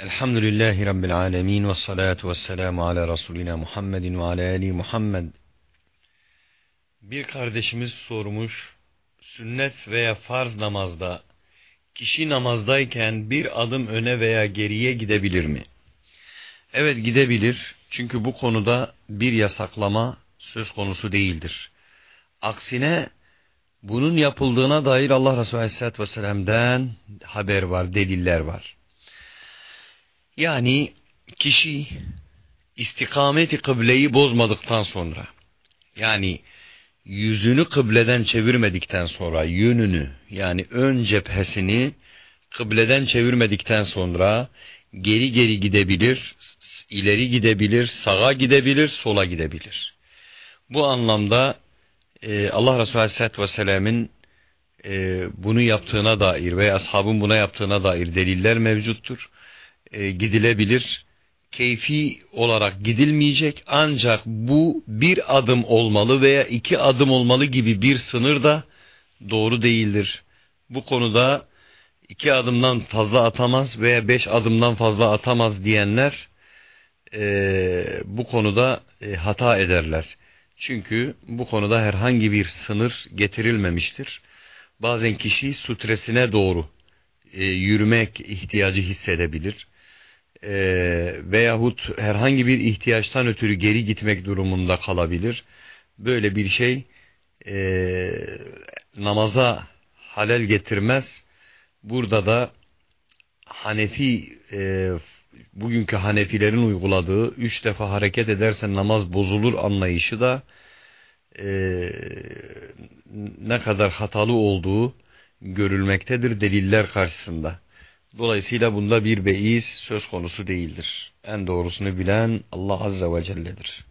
Elhamdülillahi Rabbil alemin ve salatu ve selamu ala Resulina Muhammedin ve ala Ali Muhammed. Bir kardeşimiz sormuş, sünnet veya farz namazda, kişi namazdayken bir adım öne veya geriye gidebilir mi? Evet gidebilir, çünkü bu konuda bir yasaklama söz konusu değildir. Aksine, bunun yapıldığına dair Allah Resulü Aleyhisselatü Vesselam'dan haber var, deliller var. Yani kişi istikameti kıbleyi bozmadıktan sonra yani yüzünü kıbleden çevirmedikten sonra yönünü yani ön cephesini kıbleden çevirmedikten sonra geri geri gidebilir, ileri gidebilir, sağa gidebilir, sola gidebilir. Bu anlamda e, Allah Resulü Aleyhisselatü Vesselam'ın e, bunu yaptığına dair veya ashabın buna yaptığına dair deliller mevcuttur e, gidilebilir. Keyfi olarak gidilmeyecek ancak bu bir adım olmalı veya iki adım olmalı gibi bir sınır da doğru değildir. Bu konuda iki adımdan fazla atamaz veya beş adımdan fazla atamaz diyenler e, bu konuda e, hata ederler. Çünkü bu konuda herhangi bir sınır getirilmemiştir. Bazen kişi sutresine doğru e, yürümek ihtiyacı hissedebilir e, veyahut herhangi bir ihtiyaçtan ötürü geri gitmek durumunda kalabilir. Böyle bir şey e, namaza halel getirmez. Burada da Hanefi e, bugünkü Hanefilerin uyguladığı üç defa hareket edersen namaz bozulur anlayışı da e, ne kadar hatalı olduğu görülmektedir deliller karşısında. Dolayısıyla bunda bir beis söz konusu değildir. En doğrusunu bilen Allah Azze ve Celle'dir.